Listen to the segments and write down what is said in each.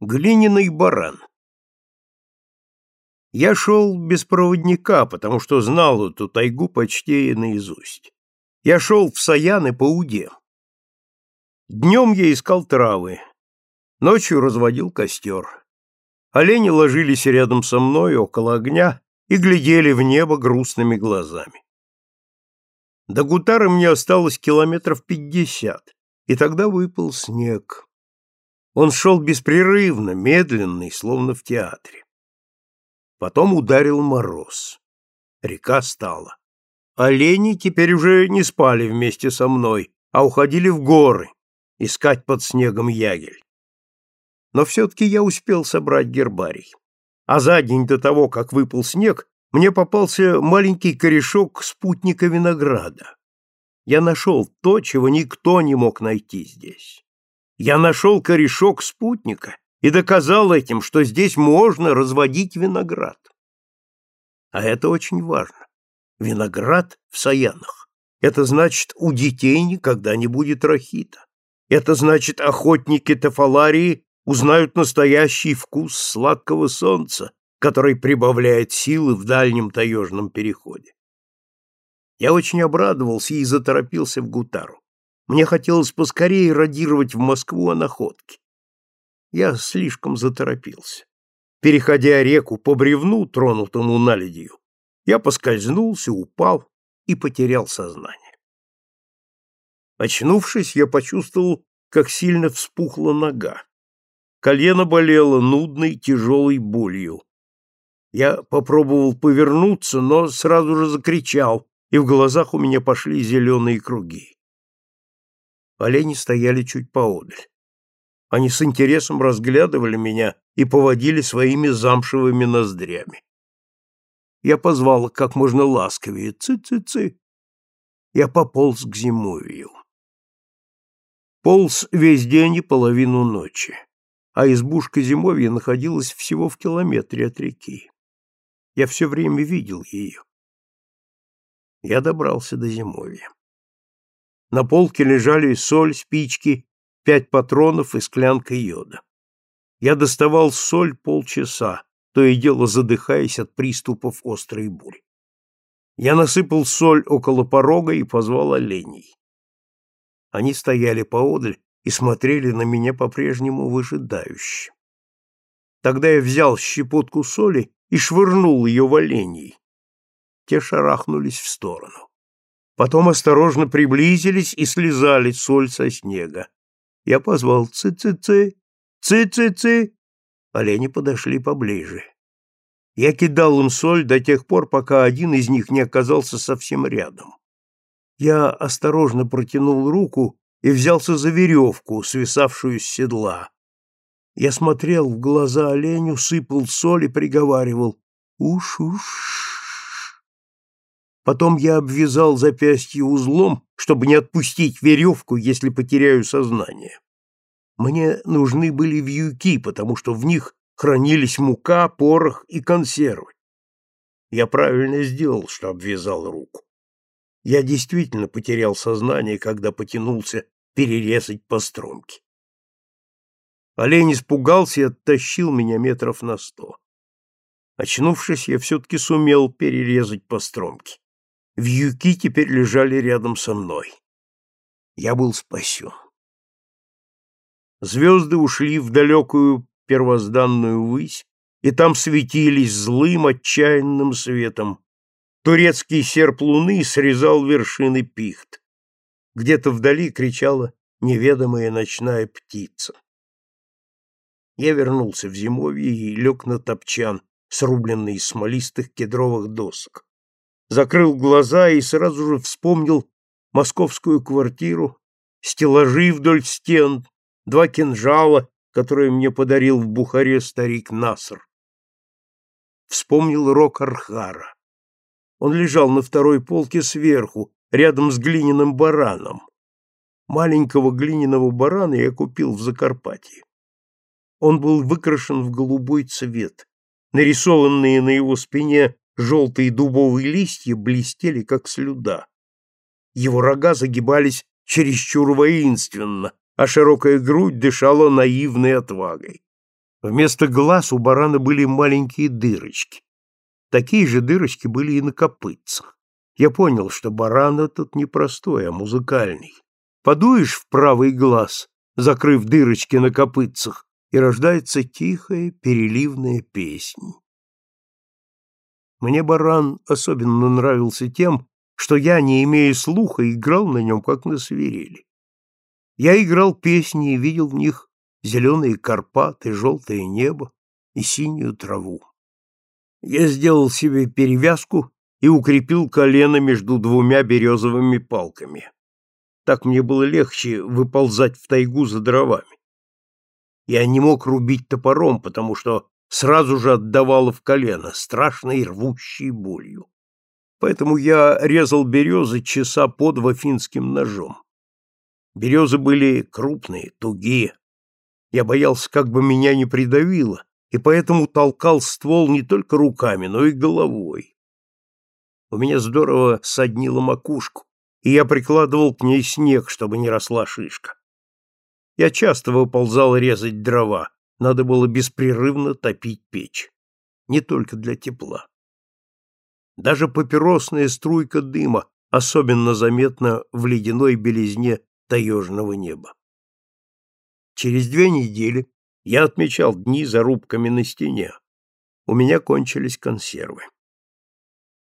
Глиняный баран. Я шел без проводника, потому что знал эту тайгу почти наизусть. Я шел в Саяны по Уде. Днем я искал травы, ночью разводил костер. Олени ложились рядом со мной около огня и глядели в небо грустными глазами. До Гутары мне осталось километров пятьдесят, и тогда выпал снег. Он шел беспрерывно, медленный, словно в театре. Потом ударил мороз. Река стала. Олени теперь уже не спали вместе со мной, а уходили в горы, искать под снегом ягель. Но все-таки я успел собрать гербарий. А за день до того, как выпал снег, мне попался маленький корешок спутника винограда. Я нашел то, чего никто не мог найти здесь. Я нашел корешок спутника и доказал этим, что здесь можно разводить виноград. А это очень важно. Виноград в Саянах. Это значит, у детей никогда не будет рахита. Это значит, охотники Тафаларии узнают настоящий вкус сладкого солнца, который прибавляет силы в дальнем таежном переходе. Я очень обрадовался и заторопился в Гутару. Мне хотелось поскорее радировать в Москву о находке. Я слишком заторопился. Переходя реку по бревну, тронутому наледью, я поскользнулся, упал и потерял сознание. Очнувшись, я почувствовал, как сильно вспухла нога. Колено болело нудной, тяжелой болью. Я попробовал повернуться, но сразу же закричал, и в глазах у меня пошли зеленые круги. Олени стояли чуть поодаль. Они с интересом разглядывали меня и поводили своими замшевыми ноздрями. Я позвал как можно ласковее «Цы-цы-цы!» Я пополз к зимовью. Полз весь день и половину ночи, а избушка зимовья находилась всего в километре от реки. Я все время видел ее. Я добрался до зимовья. На полке лежали соль, спички, пять патронов и склянка йода. Я доставал соль полчаса, то и дело задыхаясь от приступов острой боли. Я насыпал соль около порога и позвал оленей. Они стояли поодаль и смотрели на меня по-прежнему выжидающе. Тогда я взял щепотку соли и швырнул ее в оленей. Те шарахнулись в сторону. Потом осторожно приблизились и слезали соль со снега. Я позвал «Цы-цы-цы! Цы-цы-цы!» Олени подошли поближе. Я кидал им соль до тех пор, пока один из них не оказался совсем рядом. Я осторожно протянул руку и взялся за веревку, свисавшую с седла. Я смотрел в глаза оленю, сыпал соль и приговаривал «Уш-уш!» Потом я обвязал запястье узлом, чтобы не отпустить веревку, если потеряю сознание. Мне нужны были вьюки, потому что в них хранились мука, порох и консервы. Я правильно сделал, что обвязал руку. Я действительно потерял сознание, когда потянулся перерезать по стромке. Олень испугался и оттащил меня метров на сто. Очнувшись, я все-таки сумел перерезать по стромке. Вьюки теперь лежали рядом со мной. Я был спасен. Звезды ушли в далекую первозданную высь, и там светились злым отчаянным светом. Турецкий серп луны срезал вершины пихт. Где-то вдали кричала неведомая ночная птица. Я вернулся в зимовье и лег на топчан, срубленный из смолистых кедровых досок закрыл глаза и сразу же вспомнил московскую квартиру, стеллажи вдоль стен, два кинжала, которые мне подарил в Бухаре старик Наср. Вспомнил рок Архара. Он лежал на второй полке сверху, рядом с глиняным бараном. Маленького глиняного барана я купил в Закарпатье. Он был выкрашен в голубой цвет. Нарисованные на его спине Желтые дубовые листья блестели, как слюда. Его рога загибались чересчур воинственно, а широкая грудь дышала наивной отвагой. Вместо глаз у барана были маленькие дырочки. Такие же дырочки были и на копытцах. Я понял, что баран этот не простой, а музыкальный. Подуешь в правый глаз, закрыв дырочки на копытцах, и рождается тихая переливная песня. Мне баран особенно нравился тем, что я, не имея слуха, играл на нем, как на свирели. Я играл песни и видел в них зеленые Карпаты, желтое небо и синюю траву. Я сделал себе перевязку и укрепил колено между двумя березовыми палками. Так мне было легче выползать в тайгу за дровами. Я не мог рубить топором, потому что сразу же отдавало в колено, страшной рвущей болью. Поэтому я резал березы часа по два ножом. Березы были крупные, тугие. Я боялся, как бы меня не придавило, и поэтому толкал ствол не только руками, но и головой. У меня здорово соднило макушку, и я прикладывал к ней снег, чтобы не росла шишка. Я часто выползал резать дрова, надо было беспрерывно топить печь, не только для тепла. Даже папиросная струйка дыма особенно заметна в ледяной белизне таежного неба. Через две недели я отмечал дни зарубками на стене. У меня кончились консервы.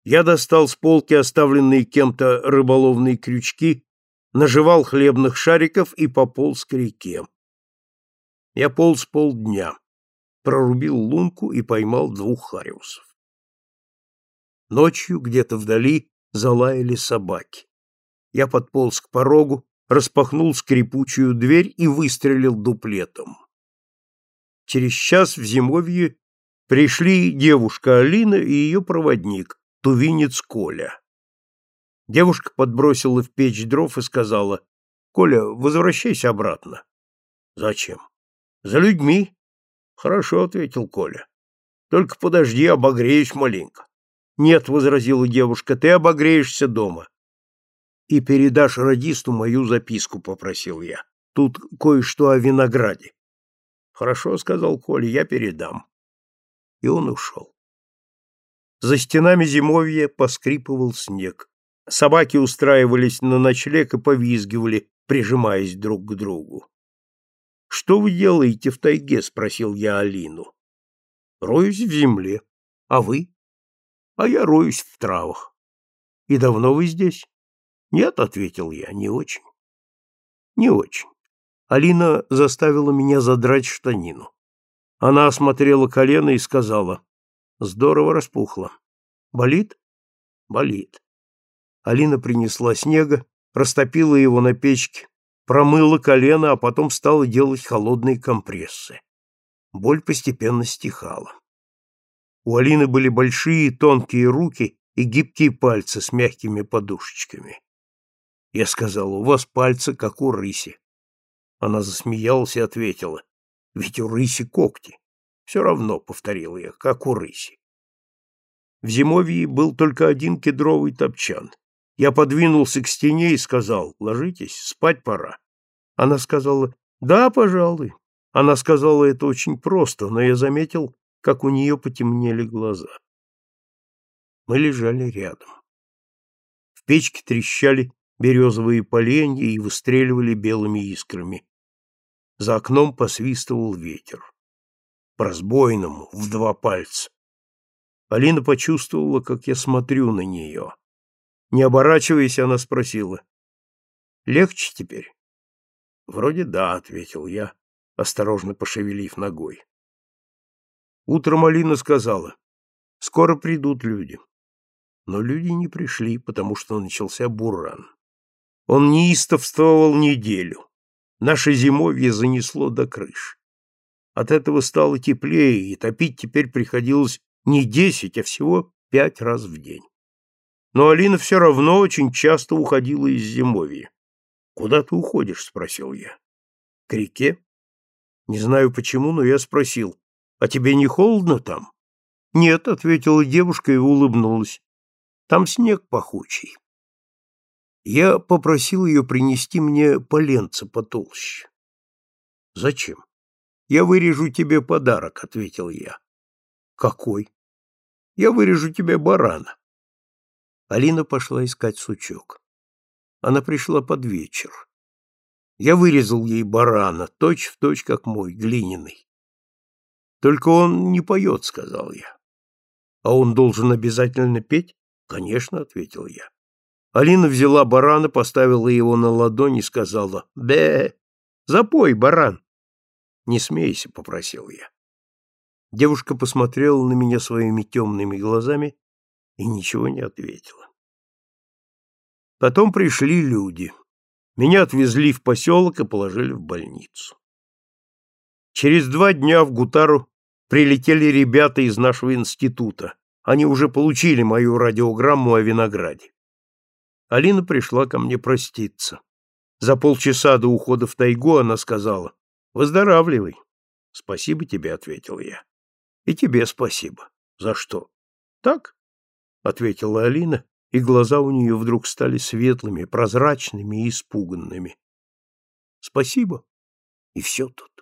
Я достал с полки оставленные кем-то рыболовные крючки, наживал хлебных шариков и пополз к реке. Я полз полдня, прорубил лунку и поймал двух хариусов. Ночью где-то вдали залаяли собаки. Я подполз к порогу, распахнул скрипучую дверь и выстрелил дуплетом. Через час в зимовье пришли девушка Алина и ее проводник, тувинец Коля. Девушка подбросила в печь дров и сказала, «Коля, возвращайся обратно». «Зачем?» «За людьми». «Хорошо», — ответил Коля. «Только подожди, обогреюсь маленько». «Нет», — возразила девушка, — «ты обогреешься дома». «И передашь радисту мою записку», — попросил я. «Тут кое-что о винограде». «Хорошо», — сказал Коля, — «я передам». И он ушел. За стенами зимовья поскрипывал снег. Собаки устраивались на ночлег и повизгивали, прижимаясь друг к другу. «Что вы делаете в тайге?» — спросил я Алину. «Роюсь в земле. А вы?» «А я роюсь в травах». «И давно вы здесь?» «Нет», — ответил я, — «не очень». «Не очень». Алина заставила меня задрать штанину. Она осмотрела колено и сказала, Здорово распухло. Болит? Болит. Алина принесла снега, растопила его на печке, промыла колено, а потом стала делать холодные компрессы. Боль постепенно стихала. У Алины были большие тонкие руки и гибкие пальцы с мягкими подушечками. Я сказал, у вас пальцы, как у рыси. Она засмеялась и ответила, ведь у рыси когти. Все равно, — повторил я, — как у рыси. В зимовье был только один кедровый топчан. Я подвинулся к стене и сказал, ложитесь, спать пора. Она сказала, да, пожалуй. Она сказала это очень просто, но я заметил, как у нее потемнели глаза. Мы лежали рядом. В печке трещали березовые поленья и выстреливали белыми искрами. За окном посвистывал ветер по-разбойному, в два пальца. Алина почувствовала, как я смотрю на нее. Не оборачиваясь, она спросила. «Легче теперь?» «Вроде да», — ответил я, осторожно пошевелив ногой. Утром Алина сказала, «Скоро придут люди». Но люди не пришли, потому что начался буран. Он неистовствовал неделю. Наше зимовье занесло до крыш. От этого стало теплее, и топить теперь приходилось не десять, а всего пять раз в день. Но Алина все равно очень часто уходила из зимовья. «Куда ты уходишь?» — спросил я. «К реке?» Не знаю почему, но я спросил. «А тебе не холодно там?» «Нет», — ответила девушка и улыбнулась. «Там снег пахучий». Я попросил ее принести мне поленца потолще. «Зачем?» Я вырежу тебе подарок, ответил я. Какой? Я вырежу тебе барана. Алина пошла искать сучок. Она пришла под вечер. Я вырезал ей барана, точь в точь, как мой, глиняный. Только он не поет, сказал я. А он должен обязательно петь? Конечно, ответил я. Алина взяла барана, поставила его на ладонь и сказала «Бе! Запой, баран!» «Не смейся», — попросил я. Девушка посмотрела на меня своими темными глазами и ничего не ответила. Потом пришли люди. Меня отвезли в поселок и положили в больницу. Через два дня в Гутару прилетели ребята из нашего института. Они уже получили мою радиограмму о винограде. Алина пришла ко мне проститься. За полчаса до ухода в тайгу она сказала, «Выздоравливай». «Спасибо тебе», — ответил я. «И тебе спасибо». «За что?» «Так», — ответила Алина и глаза у нее вдруг стали светлыми, прозрачными и испуганными. Спасибо, и все тут.